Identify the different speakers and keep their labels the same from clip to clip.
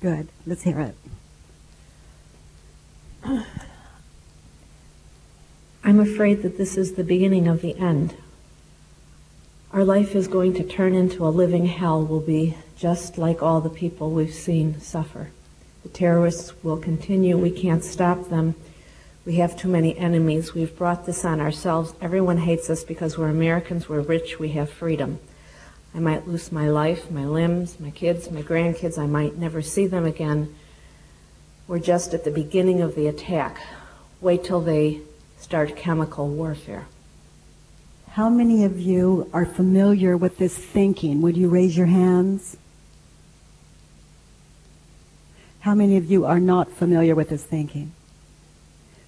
Speaker 1: Good. Let's hear it.
Speaker 2: I'm afraid that this is the beginning of the end. Our life is going to turn into a living hell, will be just like all the people we've seen suffer. The terrorists will continue. We can't stop them. We have too many enemies. We've brought this on ourselves. Everyone hates us because we're Americans, we're rich, we have freedom. I might lose my life, my limbs, my kids, my grandkids. I might never see them again. We're just at the beginning of the attack. Wait till they start chemical warfare.
Speaker 1: How many of you are familiar with this thinking? Would you raise your hands? How many of you are not familiar with this thinking?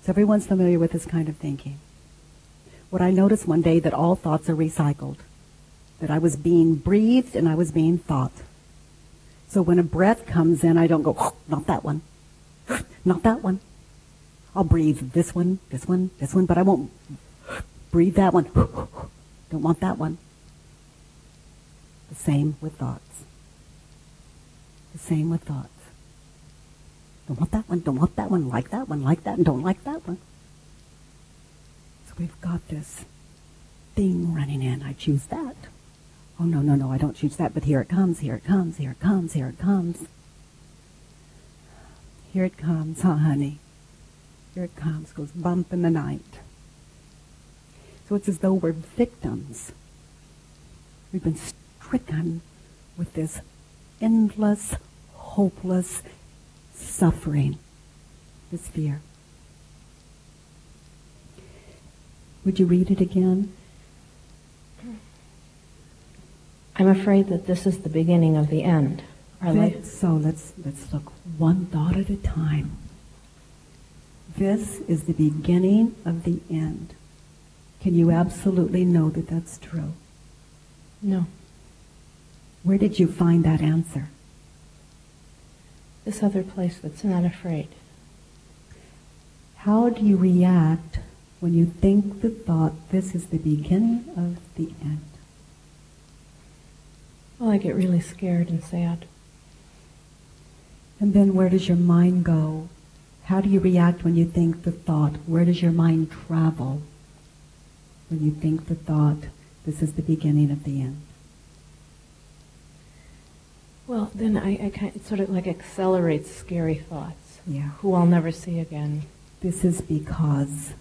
Speaker 1: So everyone's familiar with this kind of thinking. What I noticed one day that all thoughts are recycled. That I was being breathed and I was being thought. So when a breath comes in, I don't go, not that one. Not that one. I'll breathe this one, this one, this one, but I won't breathe that one. Don't want that one. The same with thoughts. The same with thoughts. Don't want that one, don't want that one, like that one, like that, and don't like that one. So we've got this thing running in. I choose that. Oh, no, no, no, I don't choose that, but here it comes, here it comes, here it comes, here it comes. Here it comes, huh, honey? Here it comes, goes bump in the night. So it's as though we're victims. We've been stricken with this endless, hopeless suffering, this fear. Would you read it again?
Speaker 2: I'm afraid that this is the beginning of the end.
Speaker 1: So let's let's look one thought at a time. This is the beginning of the end. Can you absolutely know that that's true?
Speaker 2: No.
Speaker 1: Where did you find that answer?
Speaker 2: This other place that's not afraid.
Speaker 1: How do you react when you think the thought, this is the beginning of the end?
Speaker 2: Well, I get really scared and sad.
Speaker 1: And then where does your mind go? How do you react when you think the thought? Where does your mind travel when you think the thought, this is the beginning of the end?
Speaker 2: Well, then I, I kind of, sort of like accelerates scary thoughts.
Speaker 1: Yeah.
Speaker 2: Who I'll never see again.
Speaker 1: This is because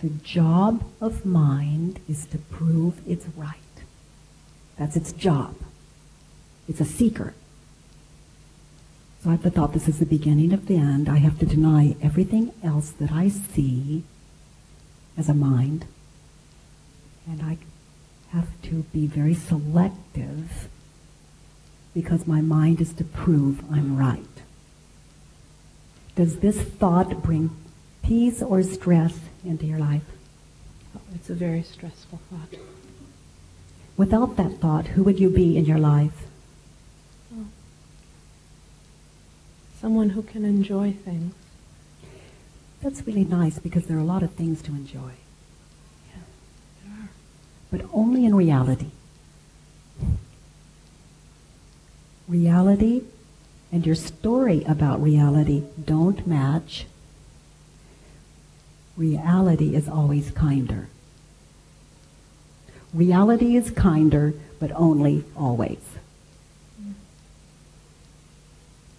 Speaker 1: the job of mind is to prove it's right. That's its job. It's a seeker. So I've thought this is the beginning of the end. I have to deny everything else that I see as a mind. And I have to be very selective because my mind is to prove I'm right. Does this thought bring peace or stress into your life?
Speaker 2: Oh, it's a very stressful thought.
Speaker 1: Without that thought, who would you be in your life?
Speaker 2: Oh. Someone who can enjoy things.
Speaker 1: That's really nice because there are a lot of things to enjoy.
Speaker 2: Yeah, there are.
Speaker 1: But only in reality. Reality and your story about reality don't match. Reality is always kinder. Reality is kinder, but only always.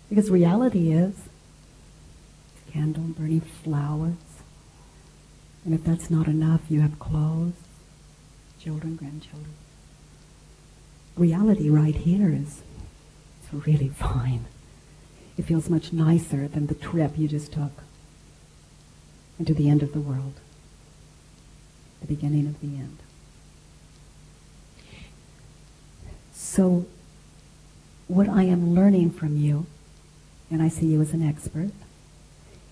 Speaker 1: Because reality is candle burning flowers. And if that's not enough, you have clothes, children, grandchildren. Reality right here is it's really fine. It feels much nicer than the trip you just took into the end of the world, the beginning of the end. So, what I am learning from you, and I see you as an expert,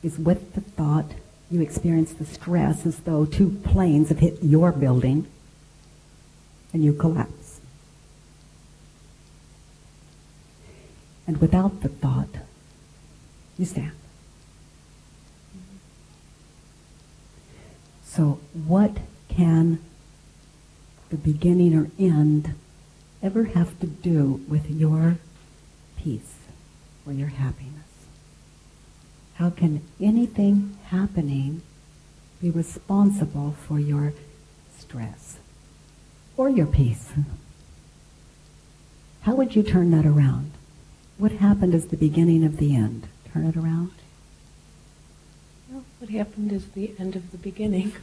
Speaker 1: is with the thought you experience the stress as though two planes have hit your building and you collapse. And without the thought, you stand. So, what can the beginning or end ever have to do with your peace? or your happiness? How can anything happening be responsible for your stress or your peace? How would you turn that around? What happened is the beginning of the end. Turn it around.
Speaker 2: Well, what happened is the end of the beginning.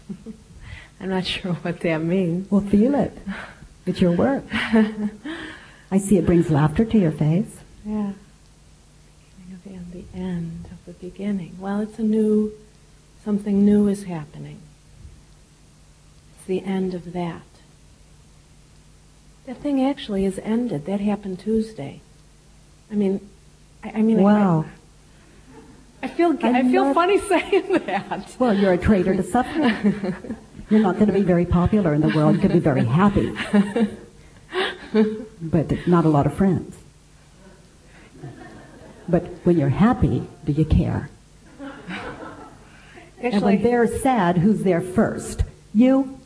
Speaker 2: I'm not sure what that means.
Speaker 1: Well, feel it. It's your work. I see it brings laughter to your face.
Speaker 2: Yeah. Beginning of the end, the end of the beginning. Well, it's a new, something new is happening. It's the end of that. That thing actually is ended. That happened Tuesday. I mean, I, I mean,
Speaker 1: Wow.
Speaker 2: I, I feel I,
Speaker 1: I'm
Speaker 2: feel
Speaker 1: not-
Speaker 2: funny saying that.
Speaker 1: Well, you're a traitor to suffering. You're not going to be very popular in the world. You're going to be very happy. But not a lot of friends. But when you're happy, do you care? and
Speaker 2: Actually,
Speaker 1: when they're sad, who's there first? You?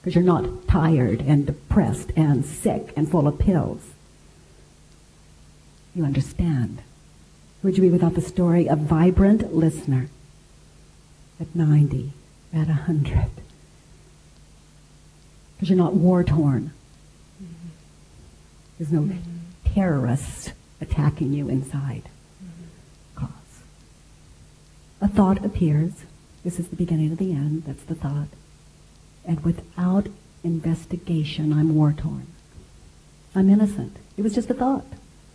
Speaker 1: Because you're not tired and depressed and sick and full of pills. You understand. Would you be without the story? A vibrant listener at 90, at 100. Because you're not war torn. Mm-hmm. There's no mm-hmm. terrorist attacking you inside. Mm-hmm. Cause. A thought appears. This is the beginning of the end. That's the thought. And without investigation, I'm war torn. I'm innocent. It was just a thought.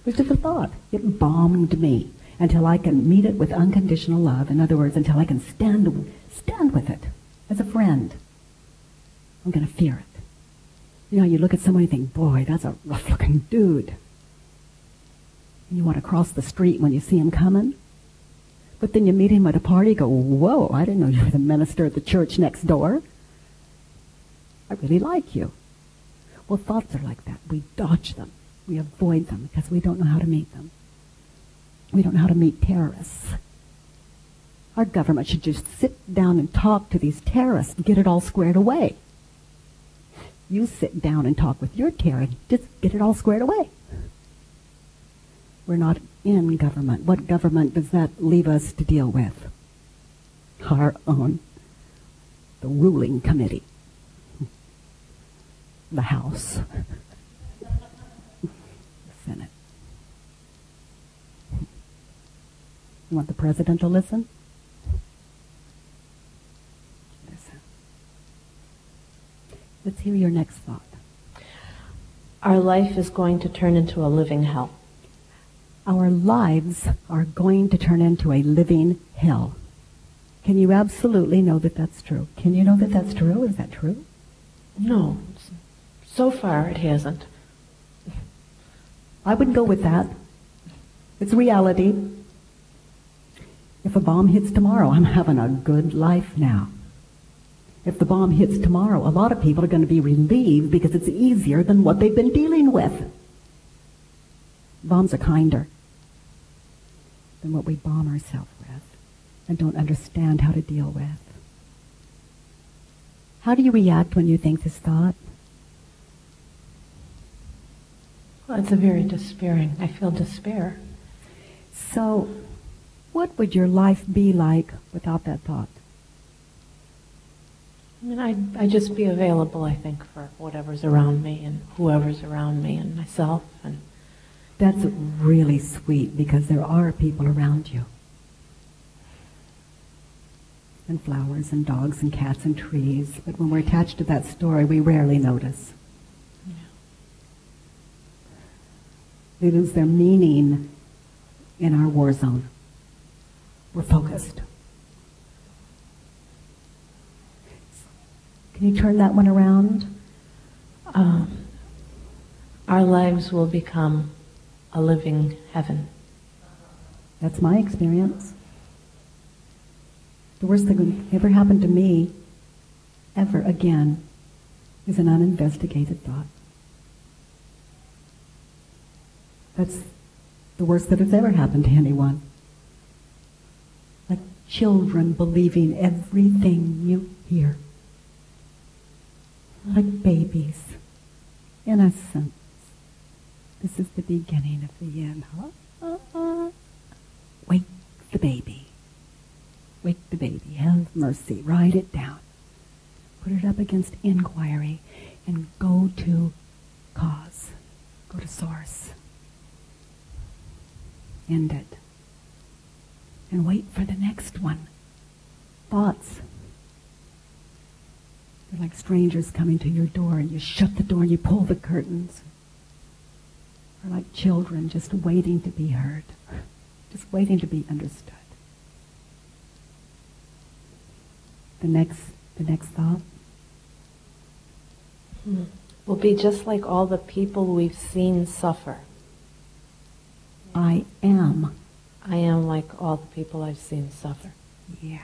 Speaker 1: It was just a thought. It bombed me until I can meet it with unconditional love. In other words, until I can stand stand with it as a friend. I'm going to fear it. You know, you look at someone and think, boy, that's a rough-looking dude. And you want to cross the street when you see him coming. But then you meet him at a party, go, whoa, I didn't know you were the minister at the church next door. I really like you. Well, thoughts are like that. We dodge them. We avoid them because we don't know how to meet them. We don't know how to meet terrorists. Our government should just sit down and talk to these terrorists and get it all squared away. You sit down and talk with your terrorist, just get it all squared away. We're not in government. What government does that leave us to deal with? Our own. The ruling committee. The House. The Senate. You want the president to listen? Listen. Let's hear your next thought.
Speaker 2: our life is going to turn into a living hell.
Speaker 1: Our lives are going to turn into a living hell. Can you absolutely know that that's true? Can you know that that's true? Is that true?
Speaker 2: No, so far it hasn't.
Speaker 1: I would go with that. It's reality. If a bomb hits tomorrow, I'm having a good life now. If the bomb hits tomorrow, a lot of people are going to be relieved because it's easier than what they've been dealing with. Bombs are kinder than what we bomb ourselves with and don't understand how to deal with. How do you react when you think this thought?
Speaker 2: Well, it's a very despairing. I feel despair.
Speaker 1: So, what would your life be like without that thought?
Speaker 2: I mean, I'd, I'd just be available, I think, for whatever's around me and whoever's around me and myself. And
Speaker 1: That's really sweet because there are people around you. And flowers and dogs and cats and trees. But when we're attached to that story, we rarely notice. They lose their meaning in our war zone. We're focused. You turn that one around?
Speaker 2: um, our lives will become a living heaven.
Speaker 1: That's my experience. The worst thing that ever happened to me, ever again, is an uninvestigated thought. That's the worst that has ever happened to anyone. Like children believing everything you hear. Like babies. Innocence. This is the beginning of the end. Huh? baby. Wake the baby. Have mercy. Write it down. Put it up against inquiry and go to cause. Go to source. End it. And wait for the next one. Thoughts. They're like strangers coming to your door and you shut the door and you pull the curtains. Or like children just waiting to be heard. Just waiting to be understood. The next, the next thought.
Speaker 2: Hmm. Will be just like all the people we've seen suffer.
Speaker 1: I am.
Speaker 2: I am like all the people I've seen suffer.
Speaker 1: Yeah.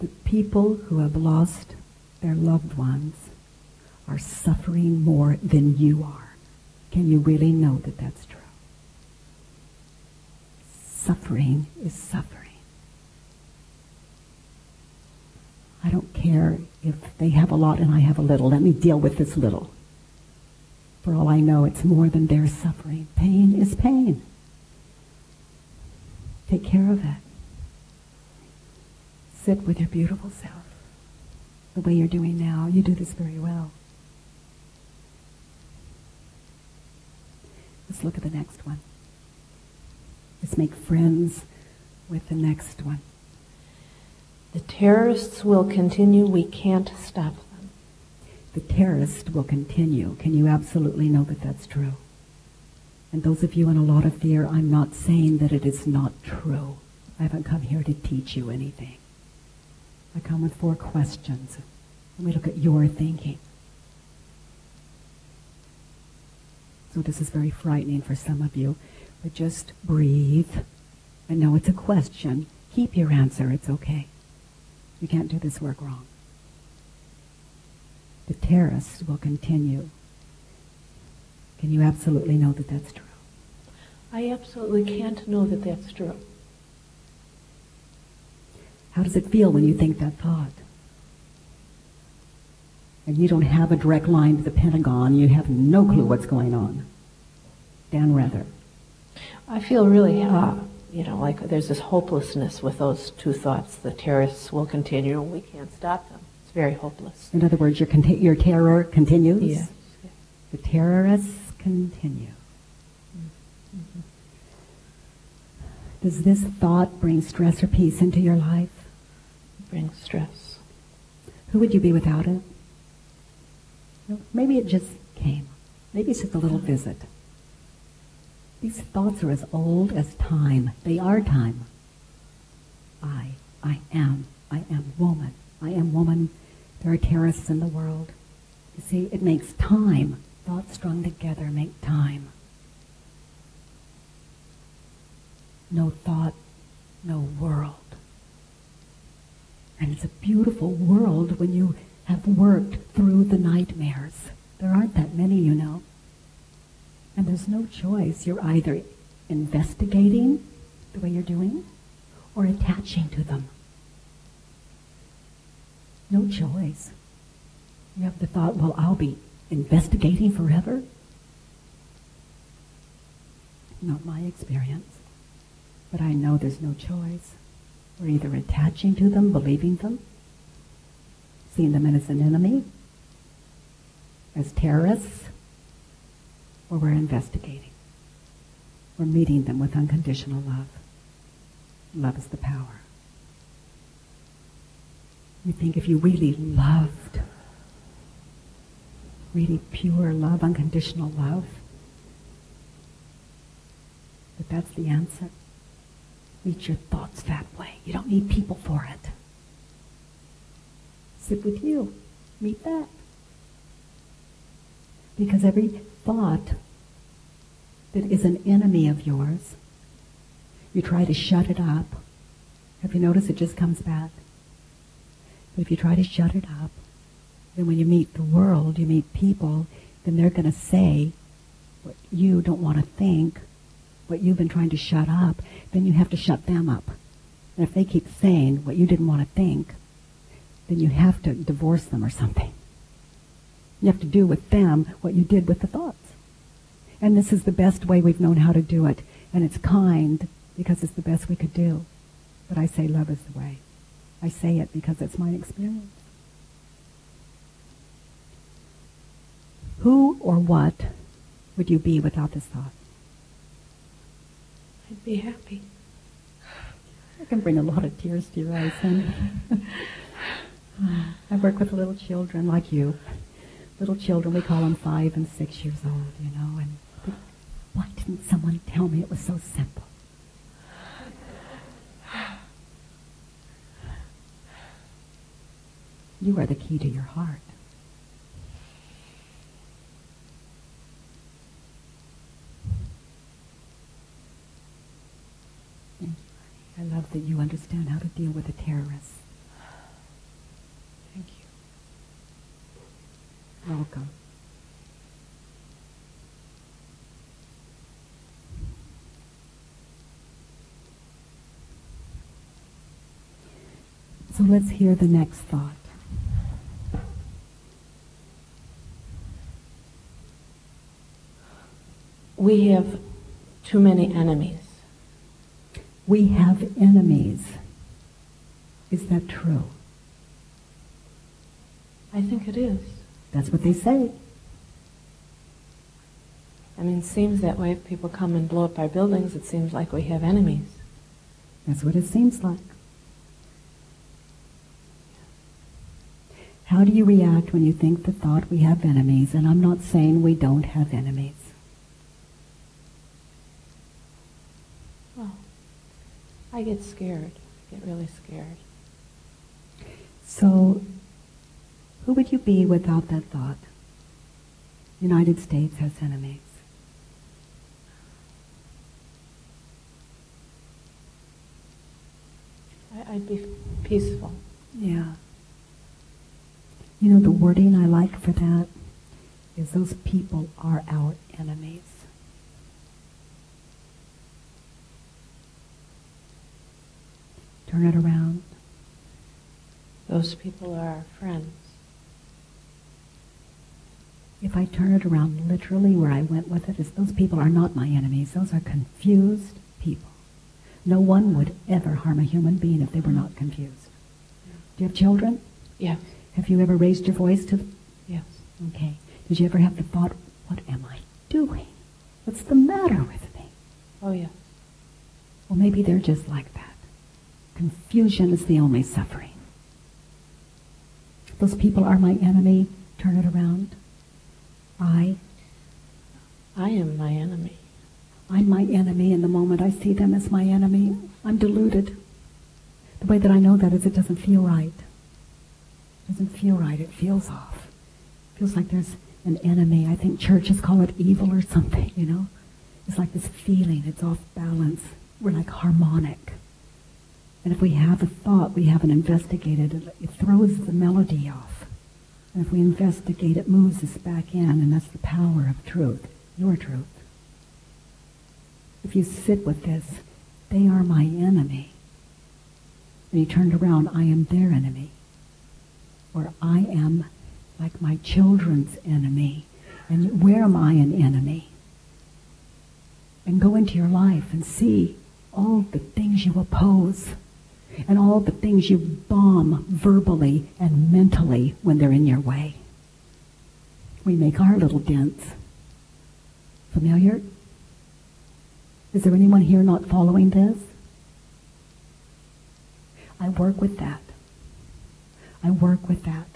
Speaker 1: The people who have lost their loved ones are suffering more than you are. Can you really know that that's true? Suffering is suffering. I don't care if they have a lot and I have a little. Let me deal with this little. For all I know, it's more than their suffering. Pain is pain. Take care of it. Sit with your beautiful self the way you're doing now. You do this very well. Let's look at the next one. Let's make friends with the next one.
Speaker 2: The terrorists will continue. We can't stop them.
Speaker 1: The terrorists will continue. Can you absolutely know that that's true? And those of you in a lot of fear, I'm not saying that it is not true. I haven't come here to teach you anything. I come with four questions. Let me look at your thinking. So this is very frightening for some of you, but just breathe. I know it's a question. Keep your answer. It's okay. You can't do this work wrong. The terrorists will continue. Can you absolutely know that that's true?
Speaker 2: I absolutely can't know that that's true.
Speaker 1: How does it feel when you think that thought? And you don't have a direct line to the Pentagon. You have no clue what's going on. Dan Rather.
Speaker 2: I feel really, uh, you know, like there's this hopelessness with those two thoughts. The terrorists will continue. We can't stop them. It's very hopeless.
Speaker 1: In other words, your, con- your terror continues?
Speaker 2: Yes.
Speaker 1: The terrorists continue. Mm-hmm. Does this thought bring stress or peace into your life?
Speaker 2: Brings stress.
Speaker 1: Who would you be without it? Maybe it just came. Maybe it's just a little visit. These thoughts are as old as time. They are time. I, I am, I am woman. I am woman. There are terrorists in the world. You see, it makes time. Thoughts strung together make time. No thought, no world. And it's a beautiful world when you have worked through the nightmares. There aren't that many, you know. And there's no choice. You're either investigating the way you're doing or attaching to them. No choice. You have the thought, well, I'll be investigating forever. Not my experience. But I know there's no choice. We're either attaching to them, believing them, seeing them as an enemy, as terrorists, or we're investigating. We're meeting them with unconditional love. Love is the power. You think if you really loved, really pure love, unconditional love, that that's the answer. Meet your thoughts that way. You don't need people for it. Sit with you. Meet that. Because every thought that is an enemy of yours, you try to shut it up. Have you noticed it just comes back? But if you try to shut it up, then when you meet the world, you meet people, then they're going to say what you don't want to think, what you've been trying to shut up, then you have to shut them up. And if they keep saying what you didn't want to think, then you have to divorce them or something. You have to do with them what you did with the thoughts. And this is the best way we've known how to do it. And it's kind because it's the best we could do. But I say love is the way. I say it because it's my experience. Who or what would you be without this thought?
Speaker 2: I'd be happy.
Speaker 1: I can bring a lot of tears to your eyes, honey. I work with little children like you. Little children, we call them five and six years old, you know, and why didn't someone tell me it was so simple? You are the key to your heart. I love that you understand how to deal with a terrorist.
Speaker 2: Thank you.
Speaker 1: Welcome. So let's hear the next thought.
Speaker 2: We have too many enemies.
Speaker 1: We have enemies. Is that true?
Speaker 2: I think it is.
Speaker 1: That's what they say.
Speaker 2: I mean, it seems that way. If people come and blow up our buildings, it seems like we have enemies.
Speaker 1: That's what it seems like. How do you react when you think the thought we have enemies? And I'm not saying we don't have enemies.
Speaker 2: Well, I get scared. I get really scared.
Speaker 1: So, who would you be without that thought? United States has enemies.
Speaker 2: I, I'd be peaceful.
Speaker 1: Yeah. You know, the wording I like for that is those people are our enemies. Turn it around.
Speaker 2: Those people are our friends.
Speaker 1: If I turn it around literally where I went with it, is those people are not my enemies. Those are confused people. No one would ever harm a human being if they were not confused. Do you have children?
Speaker 2: Yes.
Speaker 1: Have you ever raised your voice to them?
Speaker 2: Yes.
Speaker 1: Okay. Did you ever have the thought, what am I doing? What's the matter with me?
Speaker 2: Oh, yes.
Speaker 1: Well, maybe they're just like that. Confusion is the only suffering. Those people are my enemy. Turn it around. I,
Speaker 2: I am my enemy.
Speaker 1: I'm my enemy, and the moment I see them as my enemy, I'm deluded. The way that I know that is it doesn't feel right. It doesn't feel right. It feels off. It feels like there's an enemy. I think churches call it evil or something, you know? It's like this feeling. It's off balance. We're like harmonic. And if we have a thought, we haven't investigated it, it throws the melody off. And if we investigate, it moves us back in, and that's the power of truth, your truth. If you sit with this, they are my enemy. And he turned around, I am their enemy. Or I am like my children's enemy. And where am I an enemy? And go into your life and see all the things you oppose and all the things you bomb verbally and mentally when they're in your way. We make our little dents. Familiar? Is there anyone here not following this? I work with that. I work with that.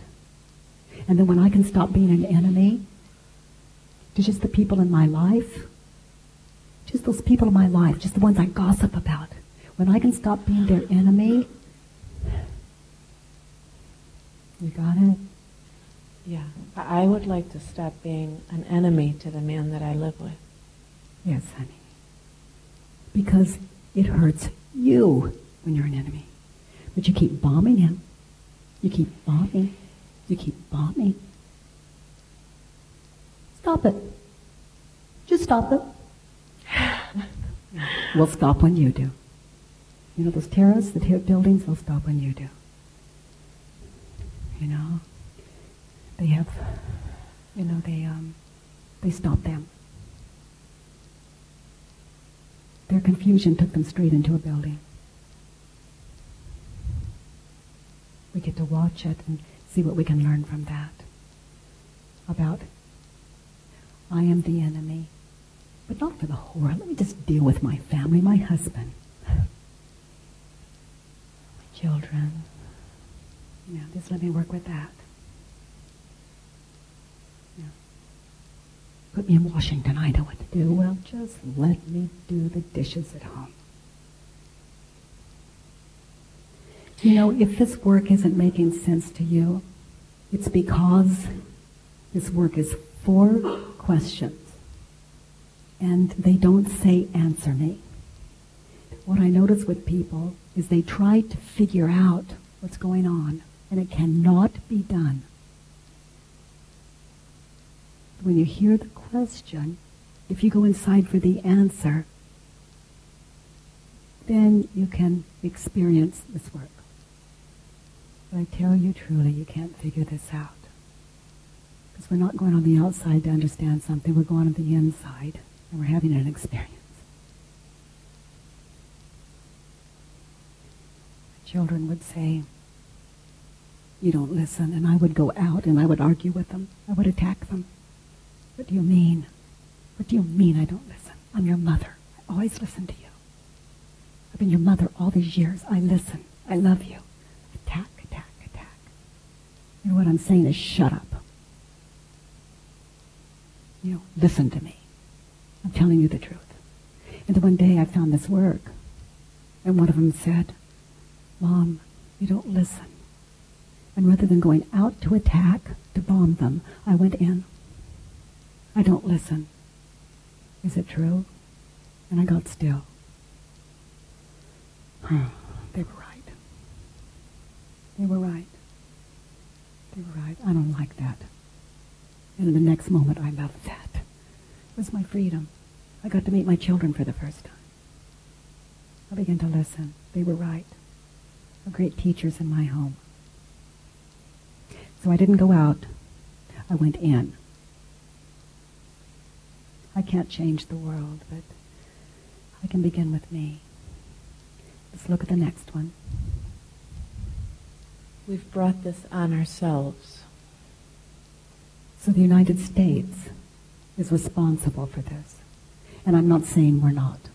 Speaker 1: And then when I can stop being an enemy to just the people in my life, just those people in my life, just the ones I gossip about, when I can stop being their enemy, you got it?
Speaker 2: Yeah. I would like to stop being an enemy to the man that I live with.
Speaker 1: Yes, honey. Because it hurts you when you're an enemy. But you keep bombing him. You keep bombing. You keep bombing. Stop it. Just stop it. we'll stop when you do. You know those terrorists, the ter- buildings, they'll stop when you do. You know, they have, you know, they um, they stop them. Their confusion took them straight into a building. We get to watch it and see what we can learn from that. About, I am the enemy, but not for the horror. Let me just deal with my family, my husband, children. Yeah, just let me work with that. Yeah. Put me in Washington, I know what to do. Well, just let me do the dishes at home. You know, if this work isn't making sense to you, it's because this work is four questions. And they don't say, answer me. What I notice with people is they try to figure out what's going on, and it cannot be done. When you hear the question, if you go inside for the answer, then you can experience this work. But I tell you truly, you can't figure this out. Because we're not going on the outside to understand something, we're going on the inside, and we're having an experience. My children would say, you don't listen, and I would go out and I would argue with them. I would attack them. What do you mean? What do you mean I don't listen? I'm your mother. I always listen to you. I've been your mother all these years. I listen. I love you. Attack, attack, attack. And what I'm saying is shut up. You know, listen to me. I'm telling you the truth. And one day I found this work. And one of them said, Mom, you don't listen. And rather than going out to attack, to bomb them, I went in. I don't listen. Is it true? And I got still. they were right. They were right. They were right. I don't like that. And in the next moment, I loved that. It was my freedom. I got to meet my children for the first time. I began to listen. They were right. Great teachers in my home. So I didn't go out. I went in. I can't change the world, but I can begin with me. Let's look at the next one.
Speaker 2: We've brought this on ourselves.
Speaker 1: So the United States is responsible for this. And I'm not saying we're not.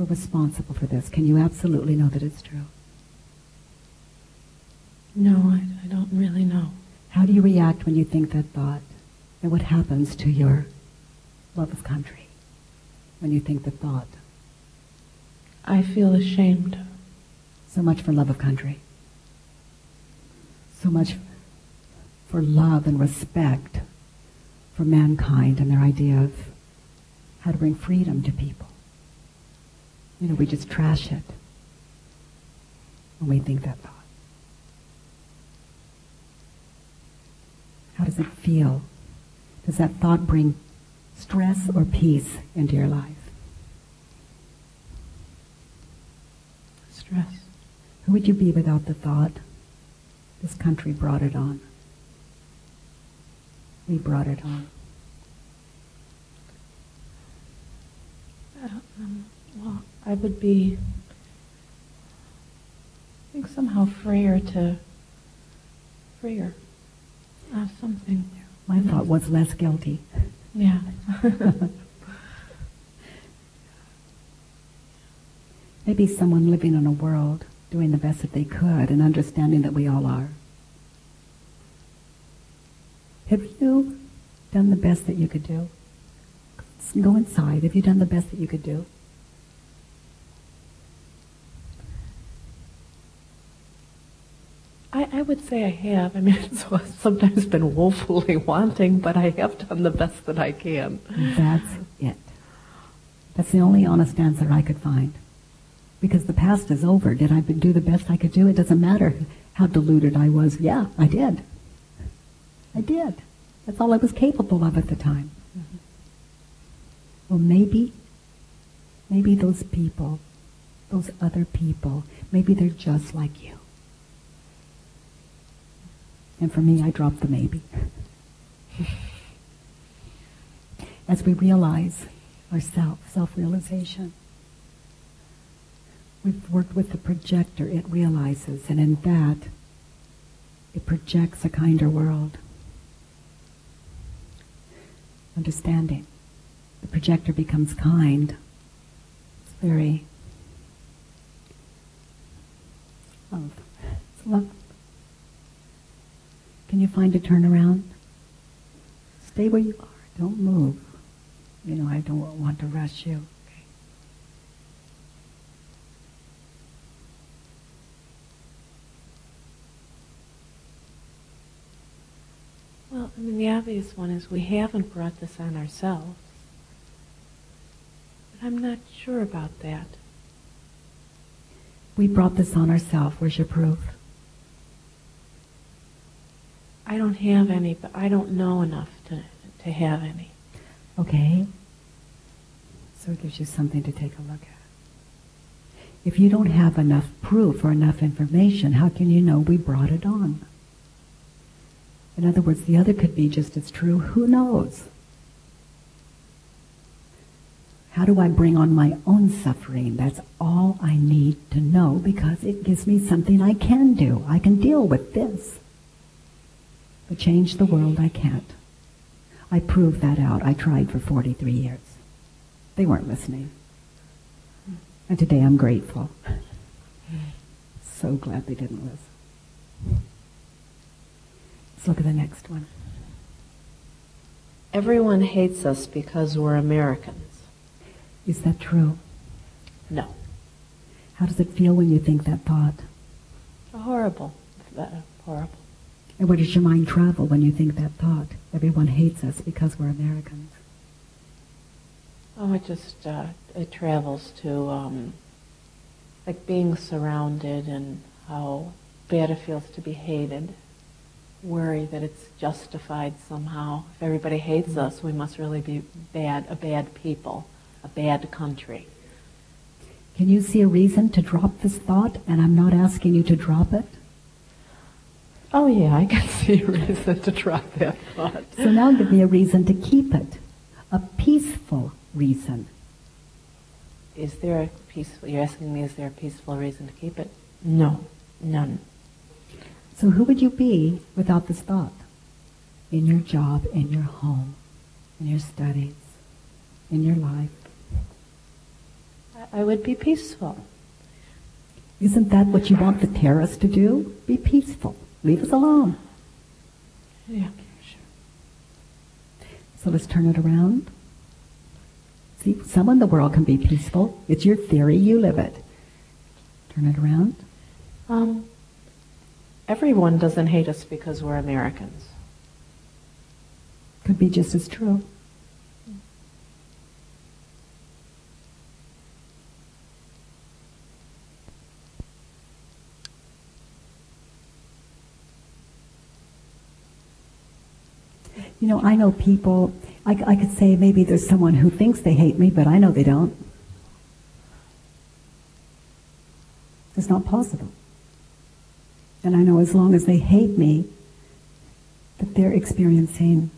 Speaker 1: We're responsible for this. Can you absolutely know that it's true?
Speaker 2: No, I, I don't really know.
Speaker 1: How do you react when you think that thought? And what happens to your love of country when you think the thought?
Speaker 2: I feel ashamed.
Speaker 1: So much for love of country. So much for love and respect for mankind and their idea of how to bring freedom to people. You know, we just trash it when we think that thought. How does it feel? Does that thought bring stress or peace into your life?
Speaker 2: Stress.
Speaker 1: Who would you be without the thought? This country brought it on. We brought it on.
Speaker 2: Uh, um, well, I would be, I think somehow freer to, freer, uh, something.
Speaker 1: My thought was less guilty.
Speaker 2: Yeah.
Speaker 1: Maybe someone living in a world doing the best that they could and understanding that we all are. Have you done the best that you could do? Go inside. Have you done the best that you could do?
Speaker 2: I, I would say I have. I mean, it's sometimes been woefully wanting, but I have done the best that I can.
Speaker 1: That's it. That's the only honest answer I could find because the past is over. Did I do the best I could do? It doesn't matter how deluded I was. Yeah, I did. I did. That's all I was capable of at the time. Mm-hmm. Well, maybe, maybe those people, those other people, maybe they're just like you. And for me, I dropped the maybe. As we realize our self, self-realization. We've worked with the projector, it realizes, and in that, it projects a kinder world. Understanding. The projector becomes kind. It's very love. It's love. Can you find a turnaround? Stay where you are. Don't move. You know, I don't want to rush you. Okay.
Speaker 2: Well, I mean, the obvious one is we haven't brought this on ourselves. But I'm not sure about that.
Speaker 1: We brought this on ourselves. Where's your proof?
Speaker 2: I don't have any, but I don't know enough to, to have any.
Speaker 1: Okay. So it gives you something to take a look at. If you don't have enough proof or enough information, how can you know we brought it on? In other words, the other could be just as true. Who knows? How do I bring on my own suffering? That's all I need to know because it gives me something I can do. I can deal with this. Change the world, I can't. I proved that out. I tried for 43 years. They weren't listening. And today I'm grateful. So glad they didn't listen. Let's look at the next one.
Speaker 2: Everyone hates us because we're Americans.
Speaker 1: Is that true?
Speaker 2: No.
Speaker 1: How does it feel when you think that thought?
Speaker 2: Horrible. Horrible.
Speaker 1: And where does your mind travel when you think that thought? Everyone hates us because we're Americans.
Speaker 2: Oh, it just uh, it travels to um, like being surrounded and how bad it feels to be hated. Worry that it's justified somehow. If everybody hates us, we must really be bad, a bad people, a bad country.
Speaker 1: Can you see a reason to drop this thought? And I'm not asking you to drop it.
Speaker 2: Oh yeah, I can see a reason to drop that thought.
Speaker 1: So now give me a reason to keep it. A peaceful reason.
Speaker 2: Is there a peaceful, you're asking me, is there a peaceful reason to keep it? No, none.
Speaker 1: So who would you be without this thought? In your job, in your home, in your studies, in your life.
Speaker 2: I would be peaceful.
Speaker 1: Isn't that what you want the terrorists to do? Be peaceful. Leave us alone.
Speaker 2: Yeah, sure.
Speaker 1: So let's turn it around. See, some in the world can be peaceful. It's your theory, you live it. Turn it around.
Speaker 2: Um, everyone doesn't hate us because we're Americans.
Speaker 1: Could be just as true. Know, I know people, I, I could say maybe there's someone who thinks they hate me, but I know they don't. It's not possible. And I know as long as they hate me, that they're experiencing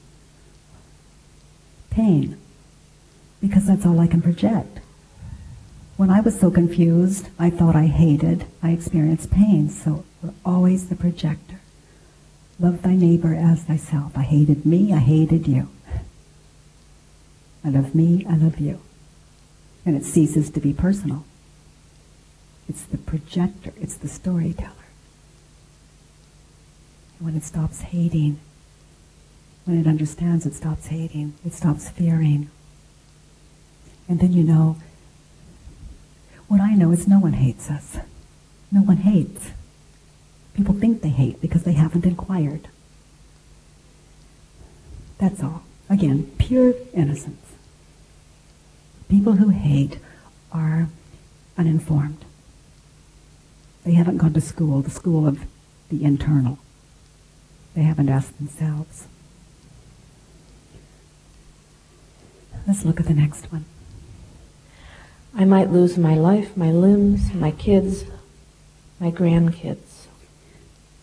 Speaker 1: pain. Because that's all I can project. When I was so confused, I thought I hated, I experienced pain. So we're always the projector. Love thy neighbor as thyself. I hated me, I hated you. I love me, I love you. And it ceases to be personal. It's the projector, it's the storyteller. When it stops hating, when it understands, it stops hating, it stops fearing. And then you know, what I know is no one hates us. No one hates. People think they hate because they haven't inquired. That's all. Again, pure innocence. People who hate are uninformed. They haven't gone to school, the school of the internal. They haven't asked themselves. Let's look at the next one.
Speaker 2: I might lose my life, my limbs, my kids, my grandkids.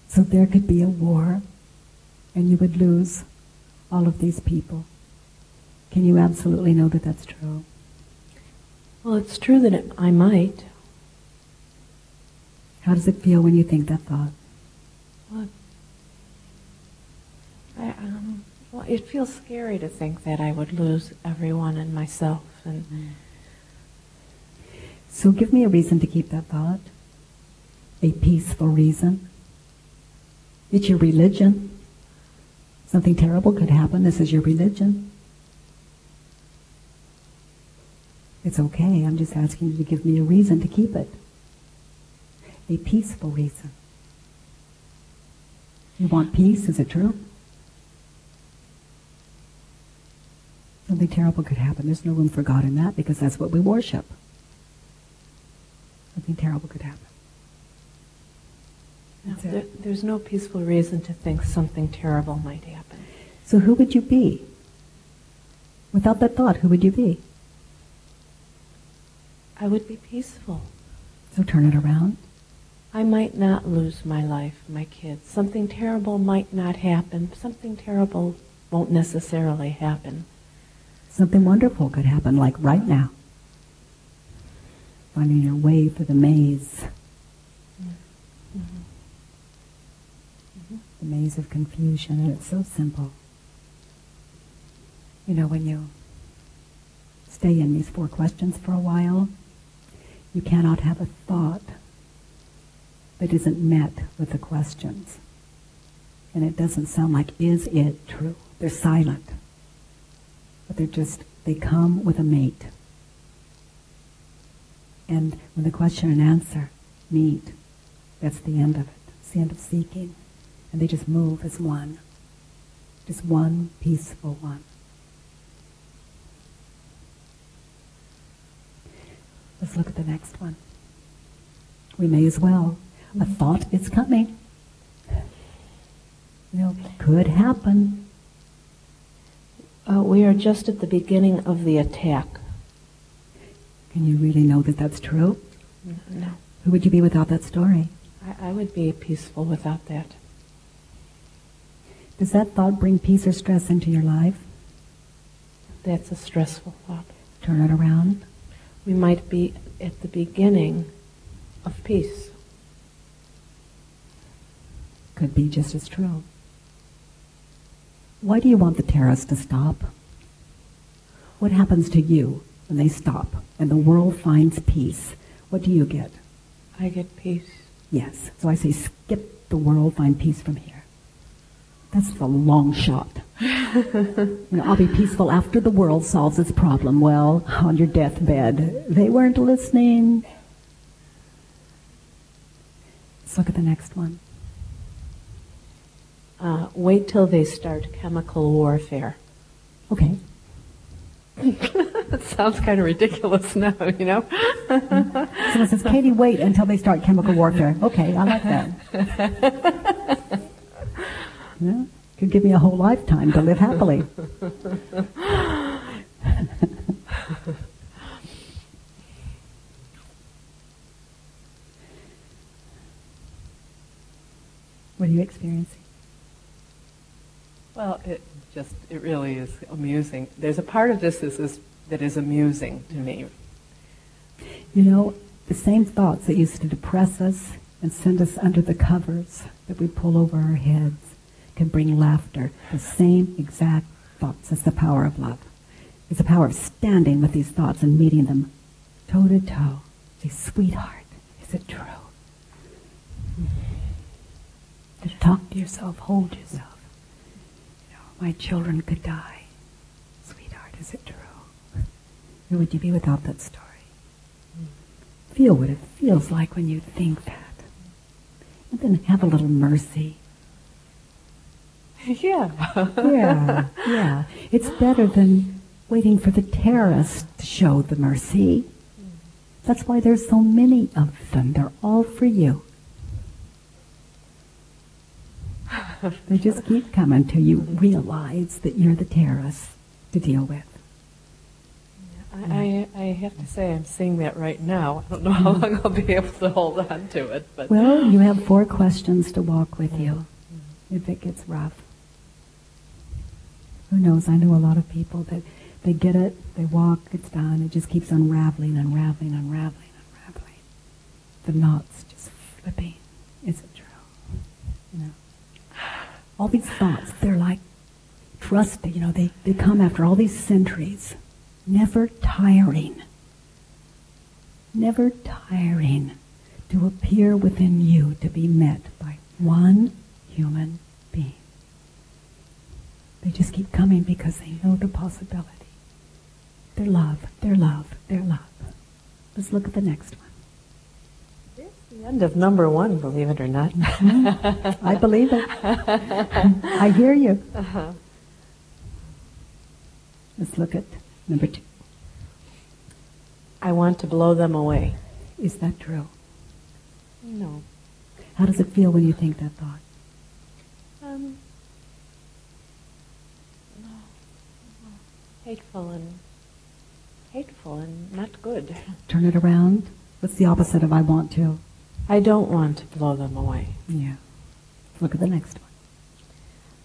Speaker 1: So there could be a war, and you would lose all of these people. Can you absolutely know that that's true?
Speaker 2: Well, it's true that it, I might.
Speaker 1: How does it feel when you think that thought?
Speaker 2: Well, I, um, well, it feels scary to think that I would lose everyone and myself. And
Speaker 1: So give me a reason to keep that thought. A peaceful reason. It's your religion. Something terrible could happen. This is your religion. It's okay. I'm just asking you to give me a reason to keep it. A peaceful reason. You want peace, is it true? Something terrible could happen. There's no room for God in that because that's what we worship. Something terrible could happen.
Speaker 2: No, there, there's no peaceful reason to think something terrible might happen.
Speaker 1: So who would you be? Without that thought, who would you be?
Speaker 2: I would be peaceful.
Speaker 1: So turn it around.
Speaker 2: I might not lose my life, my kids. Something terrible might not happen. Something terrible won't necessarily happen.
Speaker 1: Something wonderful could happen, like right now. Finding your way through the maze. The maze of confusion, and it's so simple. You know, when you stay in these four questions for a while, you cannot have a thought that isn't met with the questions. And it doesn't sound like, is it true? They're silent. But they're just, they come with a mate. And when the question and answer meet, that's the end of it. It's the end of seeking. And they just move as one. Just one peaceful one. Let's look at the next one. We may as well. A thought is coming. You know, could happen.
Speaker 2: Uh, we are just at the beginning of the attack.
Speaker 1: Can you really know that that's true?
Speaker 2: No,
Speaker 1: Who would you be without that story?
Speaker 2: I, I would be peaceful without that.
Speaker 1: Does that thought bring peace or stress into your life?
Speaker 2: That's a stressful thought.
Speaker 1: Turn it around.
Speaker 2: We might be at the beginning of peace.
Speaker 1: Could be just as true. Why do you want the terrorists to stop? What happens to you when they stop and the world finds peace? What do you get?
Speaker 2: I get peace.
Speaker 1: Yes. So I say skip the world, find peace from here. That's the long shot. you know, I'll be peaceful after the world solves its problem. Well, on your deathbed, they weren't listening. Let's look at the next one.
Speaker 2: Uh, wait till they start chemical warfare.
Speaker 1: Okay.
Speaker 2: That sounds kind of ridiculous now, you know?
Speaker 1: Someone says, Katie, wait until they start chemical warfare. Okay, I like that. yeah, could give me a whole lifetime to live happily. what are you experiencing?
Speaker 3: Well, it just, it really is amusing. There's a part of this is, is, that is amusing to me.
Speaker 1: You know, the same thoughts that used to depress us and send us under the covers that we pull over our heads can bring laughter. The same exact thoughts. as the power of love. It's the power of standing with these thoughts and meeting them toe to toe. Say, sweetheart, is it true? To talk to yourself, hold yourself. You know, my children could die. Sweetheart, is it true? Who would you be without that story? Feel what it feels like when you think that. And then have a little mercy.
Speaker 3: yeah.
Speaker 1: Yeah, yeah. It's better than waiting for the terrorists to show the mercy. That's why there's so many of them. They're all for you. They just keep coming till you realize that you're the terrorist to deal with.
Speaker 3: I, I I have to say, I'm seeing that right now. I don't know how long I'll be able to hold on to it, but
Speaker 1: Well, you have four questions to walk with you if it gets rough. Who knows? I know a lot of people that They get it, they walk, it's done. It just keeps unraveling, unraveling, unraveling, unraveling. The knots just flipping. Is it true? You know? All these thoughts, they're like trust, you know, they, they come after all these centuries, never tiring, never tiring to appear within you to be met by one human. They just keep coming because they know the possibility. Their love, their love, their love. Let's look at the next one.
Speaker 2: It's the end of number one, believe it or not.
Speaker 1: I believe it. I hear you.
Speaker 2: Uh-huh.
Speaker 1: Let's look at number two.
Speaker 2: I want to blow them away.
Speaker 1: Is that true?
Speaker 2: No.
Speaker 1: How does it feel when you think that thought?
Speaker 2: Um, Hateful and hateful and not good.
Speaker 1: Turn it around. What's the opposite of I want to?
Speaker 2: I don't want to blow them away.
Speaker 1: Yeah. Look at the next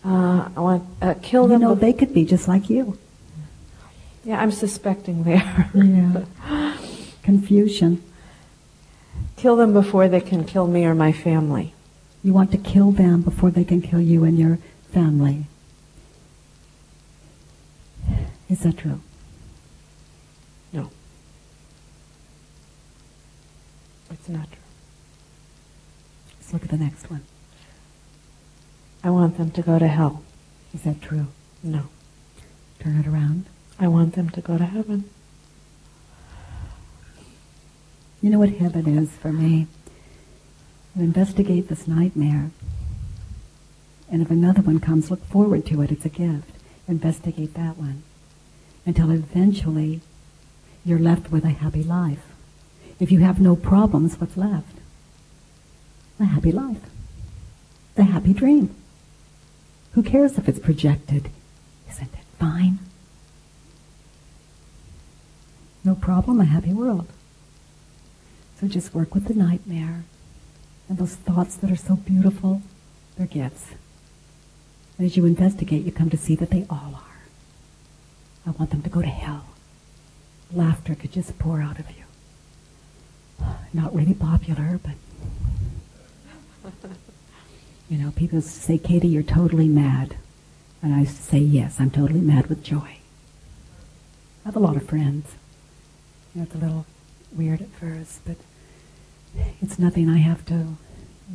Speaker 1: one.
Speaker 2: Uh, I want uh, kill
Speaker 1: You
Speaker 2: them.
Speaker 1: know,
Speaker 2: bef-
Speaker 1: they could be just like you.
Speaker 2: yeah, I'm suspecting they are.
Speaker 1: Yeah. Confusion.
Speaker 2: kill them before they can kill me or my family.
Speaker 1: You want to kill them before they can kill you and your family. Is that true?
Speaker 2: No. It's not true.
Speaker 1: Let's look at the next one.
Speaker 2: I want them to go to hell.
Speaker 1: Is that true?
Speaker 2: No.
Speaker 1: Turn it around.
Speaker 2: I want them to go to heaven.
Speaker 1: You know what heaven is for me? You investigate this nightmare. And if another one comes, look forward to it. It's a gift. Investigate that one. Until eventually you're left with a happy life. If you have no problems, what's left? A happy life. The happy dream. Who cares if it's projected? Isn't it fine? No problem, a happy world. So just work with the nightmare and those thoughts that are so beautiful, they're gifts. And as you investigate, you come to see that they all are. I want them to go to hell. Laughter could just pour out of you. Not really popular, but you know, people say, Katie, you're totally mad. And I say, yes, I'm totally mad with joy. I have a lot of friends. You know, it's a little weird at first, but it's nothing I have to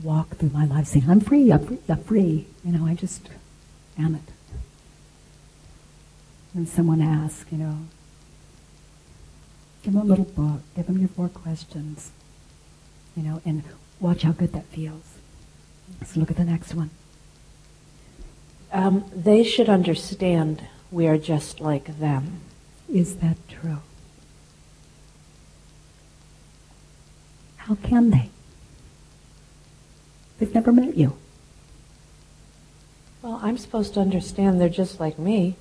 Speaker 1: walk through my life saying, I'm free, I'm free, I'm free. You know, I just am it. And someone asks, you know, give them a little book, give them your four questions, you know, and watch how good that feels. Let's look at the next one.
Speaker 2: Um, they should understand we are just like them.
Speaker 1: Is that true? How can they? They've never met you.
Speaker 2: Well, I'm supposed to understand they're just like me.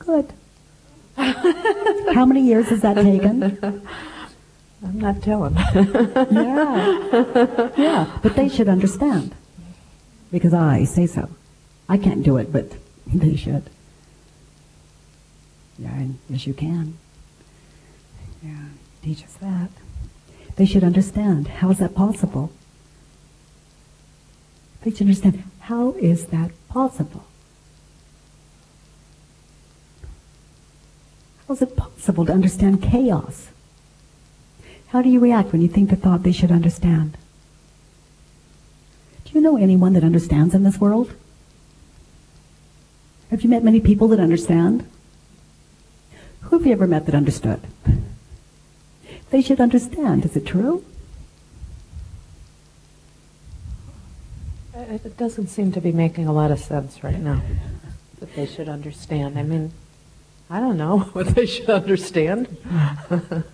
Speaker 1: Good. How many years has that taken?
Speaker 2: I'm not telling.
Speaker 1: Yeah. Yeah, but they should understand. Because I say so. I can't do it, but they should. Yeah, and yes, you can. Yeah, teach us that. They should understand. How is that possible? They should understand. How is that possible? How is it possible to understand chaos? How do you react when you think the thought they should understand? Do you know anyone that understands in this world? Have you met many people that understand? Who have you ever met that understood? They should understand. Is it true?
Speaker 2: It it doesn't seem to be making a lot of sense right now that they should understand. I mean, I don't know what they should understand.
Speaker 1: Or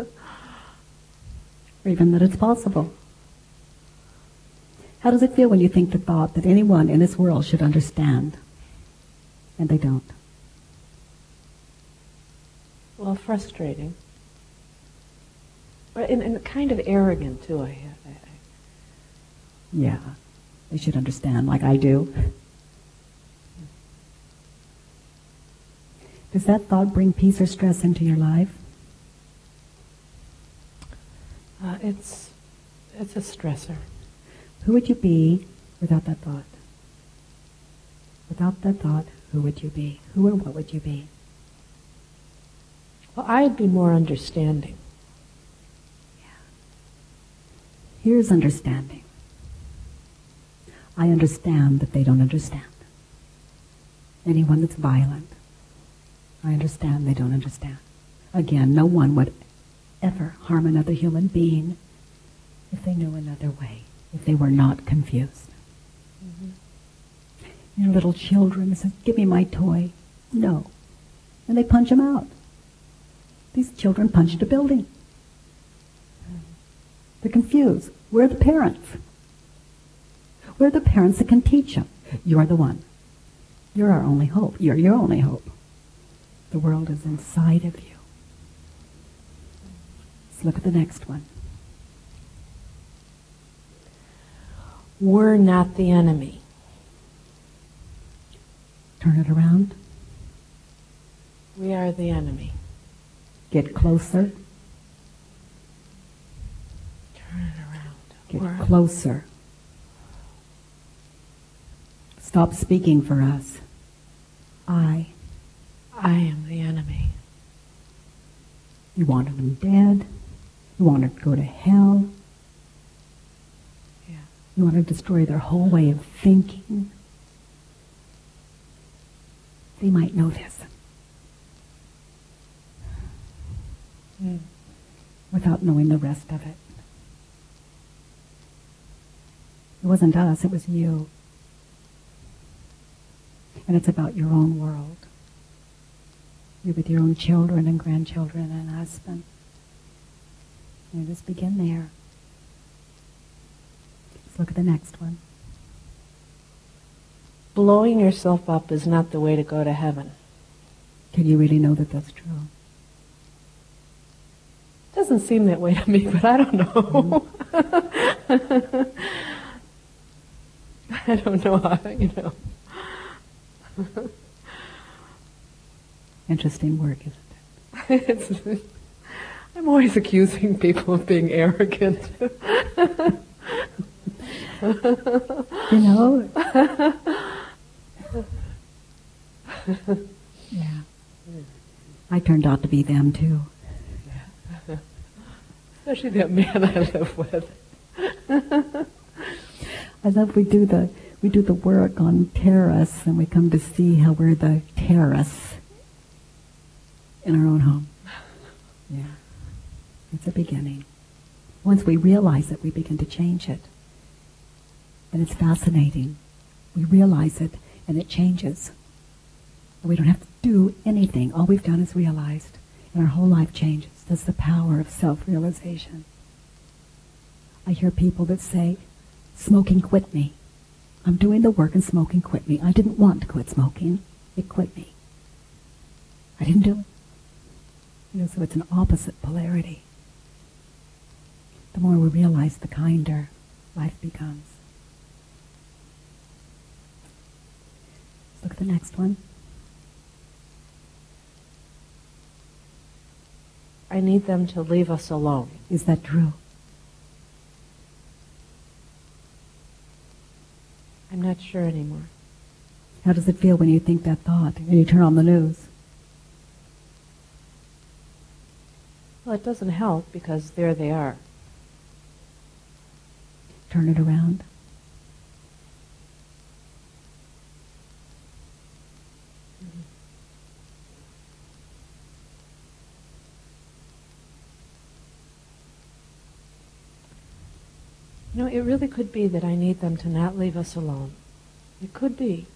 Speaker 1: even that it's possible? How does it feel when you think the thought that anyone in this world should understand and they don't?
Speaker 2: Well, frustrating. But and, and kind of arrogant too. I, I, I,
Speaker 1: Yeah, they should understand like I do. Does that thought bring peace or stress into your life?
Speaker 3: Uh, it's it's a stressor.
Speaker 1: Who would you be without that thought? Without that thought, who would you be? Who or what would you be?
Speaker 2: Well, I'd be more understanding.
Speaker 1: Here's understanding. I understand that they don't understand. Anyone that's violent, I understand they don't understand. Again, no one would ever harm another human being if they knew another way, if they were not confused. Mm-hmm. You know, little children say, give me my toy. No. And they punch them out. These children punched a building. They're confused. Where are the parents? Where are the parents that can teach them? You're the one. You're our only hope. You're your only hope. The world is inside of you. Let's look at the next one.
Speaker 2: We're not the enemy.
Speaker 1: Turn it around.
Speaker 2: We are the enemy.
Speaker 1: Get closer.
Speaker 2: Turn it around.
Speaker 1: Get
Speaker 2: We're
Speaker 1: closer. Stop speaking for us. I.
Speaker 2: I am the enemy.
Speaker 1: You wanted them dead. You wanted to go to hell.
Speaker 2: Yeah.
Speaker 1: You want to destroy their whole way of thinking. They might know this.
Speaker 2: Mm.
Speaker 1: Without knowing the rest of it. It wasn't us, it was you. And it's about your own world. You're with your own children and grandchildren and husband. You just begin there. Let's look at the next one.
Speaker 2: Blowing yourself up is not the way to go to heaven.
Speaker 1: Can you really know that that's true?
Speaker 3: Doesn't seem that way to me, but I don't know. Mm-hmm. I don't know how, you know.
Speaker 1: Interesting work, isn't it?
Speaker 3: I'm always accusing people of being arrogant.
Speaker 1: You know? yeah. I turned out to be them too.
Speaker 3: Especially that man I live with.
Speaker 1: I love we do the we do the work on terrorists and we come to see how we're the terrorists in our own home. Yeah. It's a beginning. Once we realize it, we begin to change it. And it's fascinating. We realize it and it changes. And we don't have to do anything. All we've done is realized. And our whole life changes. That's the power of self-realization. I hear people that say, smoking quit me. I'm doing the work and smoking quit me. I didn't want to quit smoking. It quit me. I didn't do it. You know, so it's an opposite polarity. The more we realize, the kinder life becomes. Let's look at the next one.
Speaker 2: I need them to leave us alone.
Speaker 1: Is that true?
Speaker 2: I'm not sure anymore.
Speaker 1: How does it feel when you think that thought and you turn on the news?
Speaker 2: Well, it doesn't help because there they are.
Speaker 1: Turn it around.
Speaker 2: You know, it really could be that I need them to not leave us alone. It could be.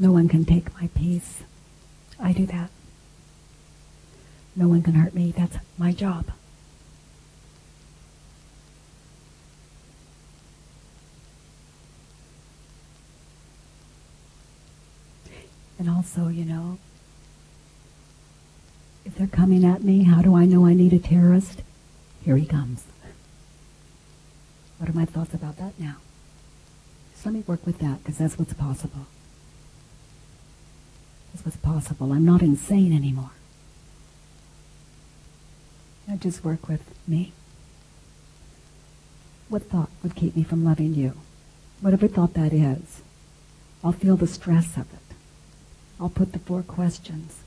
Speaker 1: No one can take my peace. I do that. No one can hurt me. That's my job. And also, you know, if they're coming at me, how do I know I need a terrorist? Here he comes. What are my thoughts about that now? Just let me work with that because that's what's possible. That's was possible. I'm not insane anymore. Just work with me. What thought would keep me from loving you? Whatever thought that is, I'll feel the stress of it. I'll put the four questions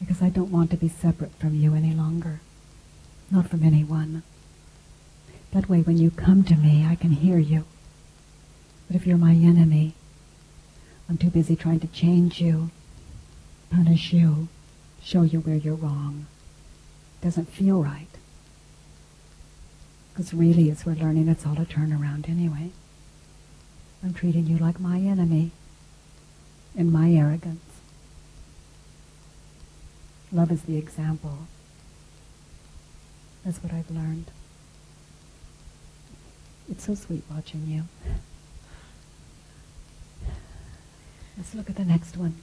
Speaker 1: because I don't want to be separate from you any longer, not from anyone. That way, when you come to me, I can hear you. But if you're my enemy, I'm too busy trying to change you, punish you, show you where you're wrong. It doesn't feel right. Because really, as we're learning, it's all a turnaround anyway. I'm treating you like my enemy in my arrogance. Love is the example. That's what I've learned. It's so sweet watching you. Let's look at the next one.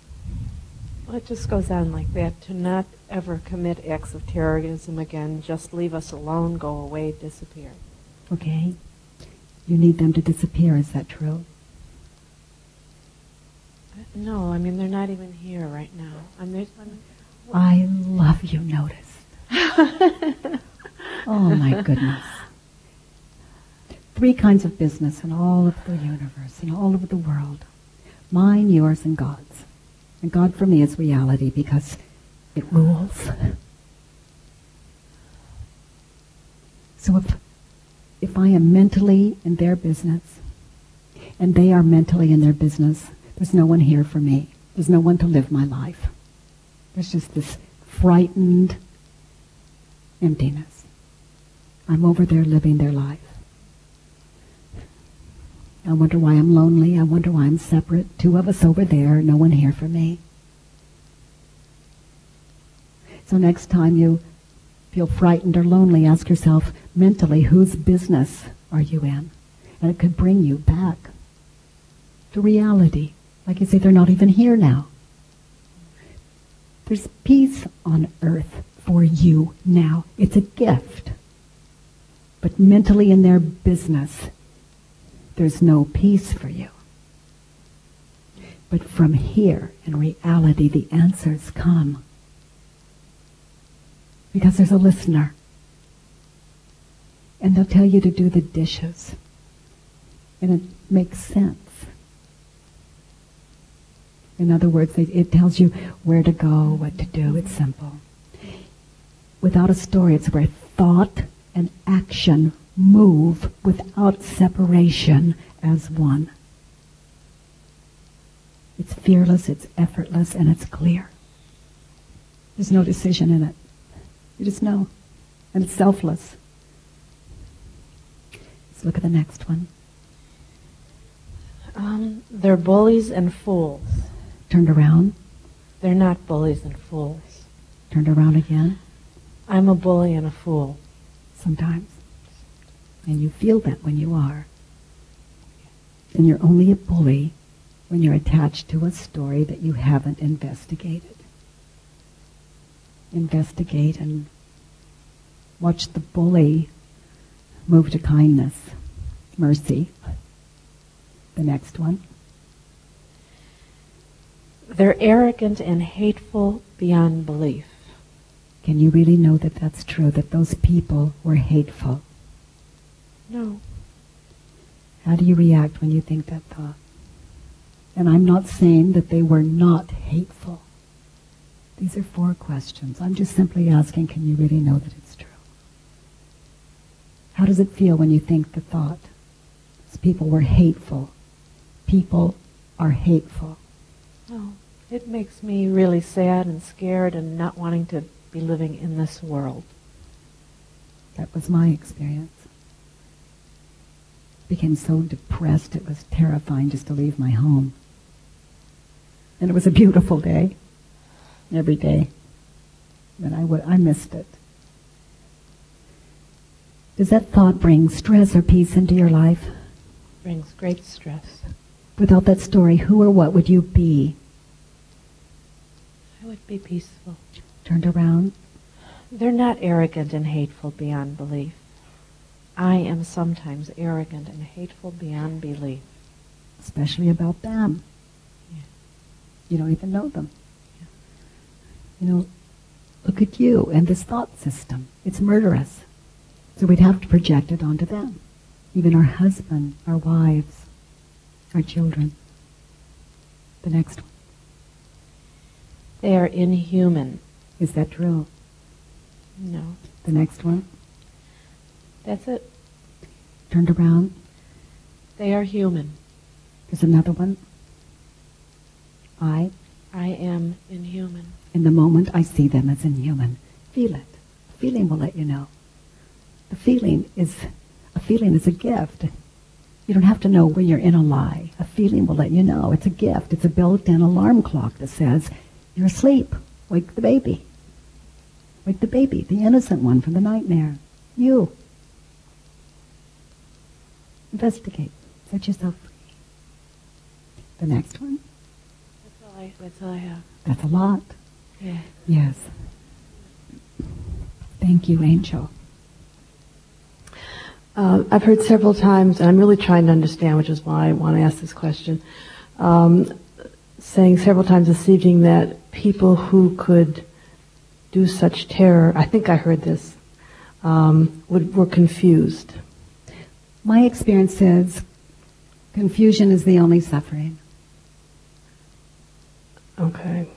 Speaker 2: Well, it just goes on like that. To not ever commit acts of terrorism again. Just leave us alone, go away, disappear.
Speaker 1: Okay? You need them to disappear, is that true?
Speaker 2: Uh, no, I mean, they're not even here right now. And there's, I, mean,
Speaker 1: I love you, notice. oh my goodness. Three kinds of business in all of the universe, in all over the world. Mine, yours, and God's. And God for me is reality because it rules. So if, if I am mentally in their business, and they are mentally in their business, there's no one here for me. There's no one to live my life. There's just this frightened emptiness. I'm over there living their life. I wonder why I'm lonely. I wonder why I'm separate. Two of us over there, no one here for me. So next time you feel frightened or lonely, ask yourself mentally, whose business are you in? And it could bring you back to reality. Like you say, they're not even here now. There's peace on earth for you now. It's a gift. But mentally in their business, there's no peace for you. But from here, in reality, the answers come. Because there's a listener. And they'll tell you to do the dishes. And it makes sense. In other words, it tells you where to go, what to do. It's simple. Without a story, it's where thought and action move without separation as one. It's fearless, it's effortless, and it's clear. There's no decision in it. You just know. And it's selfless. Let's look at the next one.
Speaker 2: Um, they're bullies and fools.
Speaker 1: Turned around.
Speaker 2: They're not bullies and fools.
Speaker 1: Turned around again.
Speaker 2: I'm a bully and a fool.
Speaker 1: Sometimes. And you feel that when you are. And you're only a bully when you're attached to a story that you haven't investigated. Investigate and watch the bully move to kindness, mercy. The next one.
Speaker 2: They're arrogant and hateful beyond belief.
Speaker 1: Can you really know that that's true, that those people were hateful?
Speaker 2: No.
Speaker 1: How do you react when you think that thought? And I'm not saying that they were not hateful. These are four questions. I'm just simply asking, can you really know that it's true? How does it feel when you think the thought? These people were hateful. People are hateful.
Speaker 2: Oh, it makes me really sad and scared and not wanting to be living in this world.
Speaker 1: That was my experience. Became so depressed it was terrifying just to leave my home. And it was a beautiful day, every day. But I, w- I missed it. Does that thought bring stress or peace into your life?
Speaker 2: Brings great stress.
Speaker 1: Without that story, who or what would you be?
Speaker 2: I would be peaceful.
Speaker 1: Turned around?
Speaker 2: They're not arrogant and hateful beyond belief. I am sometimes arrogant and hateful beyond belief.
Speaker 1: Especially about them.
Speaker 2: Yeah.
Speaker 1: You don't even know them. You know, look at you and this thought system. It's murderous. So we'd have to project it onto them. Even our husband, our wives, our children. The next one.
Speaker 2: They are inhuman.
Speaker 1: Is that true?
Speaker 2: No.
Speaker 1: The next one.
Speaker 2: That's it.
Speaker 1: Turned around.
Speaker 2: They are human.
Speaker 1: There's another one. I,
Speaker 2: I am inhuman.
Speaker 1: in the moment, I see them as inhuman. Feel it. Feeling will let you know. The feeling is, a feeling is a gift. You don't have to know when you're in a lie. A feeling will let you know. It's a gift. It's a built-in alarm clock that says, you're asleep. Wake the baby. Wake the baby, the innocent one from the nightmare. You. Investigate. Set yourself free. The next one.
Speaker 2: That's all I, that's all I have.
Speaker 1: That's a lot.
Speaker 2: Yeah.
Speaker 1: Yes. Thank you, Angel.
Speaker 4: Uh, I've heard several times, and I'm really trying to understand, which is why I want to ask this question, um, saying several times this evening that people who could do such terror, I think I heard this, um, would, were confused.
Speaker 1: My experience is confusion is the only suffering.
Speaker 4: Okay.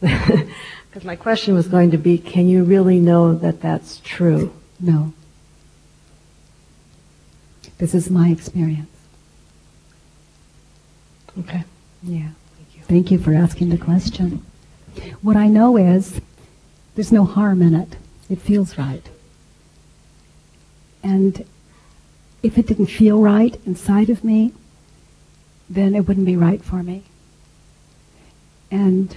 Speaker 4: Because my question was going to be, can you really know that that's true?
Speaker 1: No. This is my experience.
Speaker 4: Okay.
Speaker 1: Yeah. Thank you. Thank you for asking the question. What I know is there's no harm in it. It feels right. And if it didn't feel right inside of me, then it wouldn't be right for me. And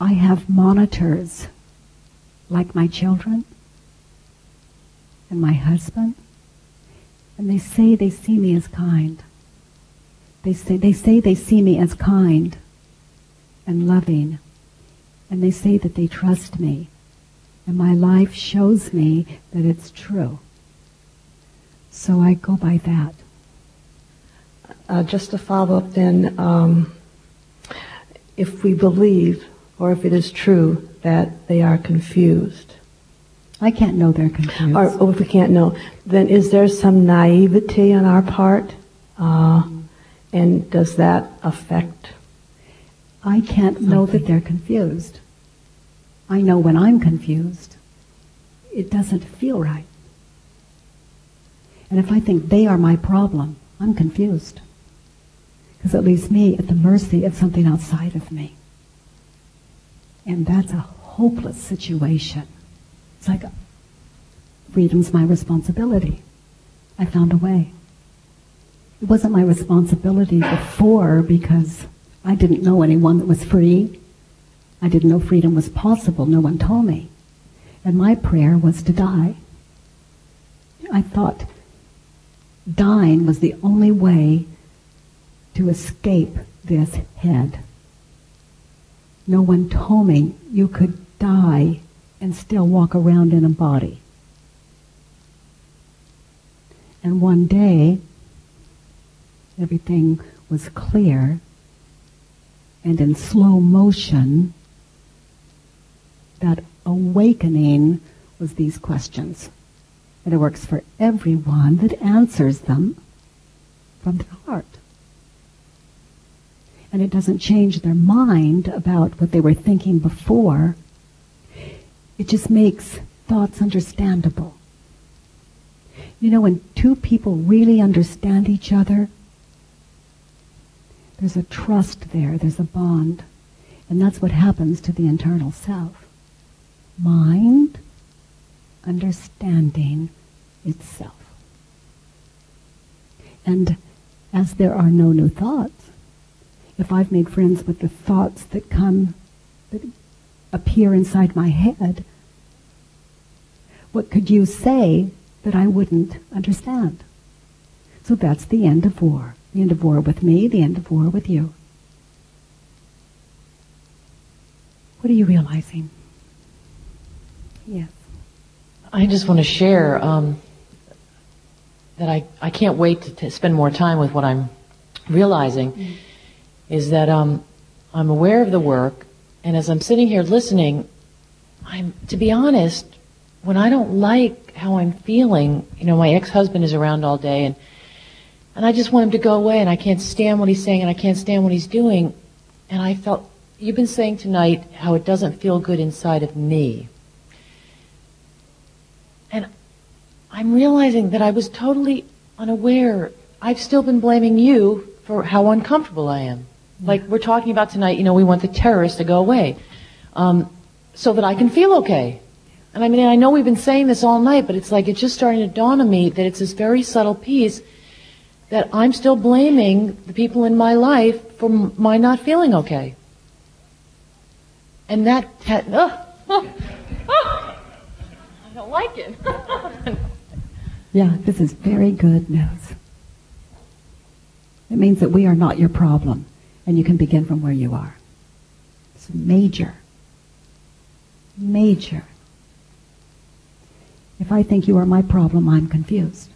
Speaker 1: I have monitors like my children and my husband, and they say they see me as kind. They say they say they see me as kind and loving, and they say that they trust me, and my life shows me that it's true. So I go by that.
Speaker 4: Uh, just to follow up then, um, if we believe, or if it is true, that they are confused,
Speaker 1: I can't know they're confused.
Speaker 4: or, or if we can't know, then is there some naivety on our part? Uh, and does that affect?
Speaker 1: I can't know that they're confused. I know when I'm confused, it doesn't feel right. And if I think they are my problem, I'm confused. Because it leaves me at the mercy of something outside of me. And that's a hopeless situation. It's like freedom's my responsibility. I found a way. It wasn't my responsibility before because I didn't know anyone that was free. I didn't know freedom was possible. No one told me. And my prayer was to die. I thought dying was the only way to escape this head. No one told me you could die and still walk around in a body. And one day, everything was clear, and in slow motion, that awakening was these questions. And it works for everyone that answers them from their heart. And it doesn't change their mind about what they were thinking before. It just makes thoughts understandable. You know, when two people really understand each other, there's a trust there, there's a bond. And that's what happens to the internal self. Mind understanding itself. And as there are no new thoughts, if I've made friends with the thoughts that come, that appear inside my head, what could you say that I wouldn't understand? So that's the end of war. The end of war with me, the end of war with you. What are you realizing? Yes.
Speaker 5: I just want to share. Um,
Speaker 2: that I, I can't wait to, to spend more time with what I'm realizing is that um, I'm aware of the work, and as I'm sitting here listening, I'm, to be honest, when I don't like how I'm feeling, you know, my ex-husband is around all day, and and I just want him to go away, and I can't stand what he's saying, and I can't stand what he's doing, and I felt you've been saying tonight how it doesn't feel good inside of me, and I'm realizing that I was totally unaware. I've still been blaming you for how uncomfortable I am. Like we're talking about tonight, you know, we want the terrorists to go away, um, so that I can feel okay. And I mean, I know we've been saying this all night, but it's like it's just starting to dawn on me that it's this very subtle piece that I'm still blaming the people in my life for m- my not feeling okay. And that, that uh, I don't like it.
Speaker 1: Yeah, this is very good news. It means that we are not your problem, and you can begin from where you are. It's major. Major. If I think you are my problem, I'm confused.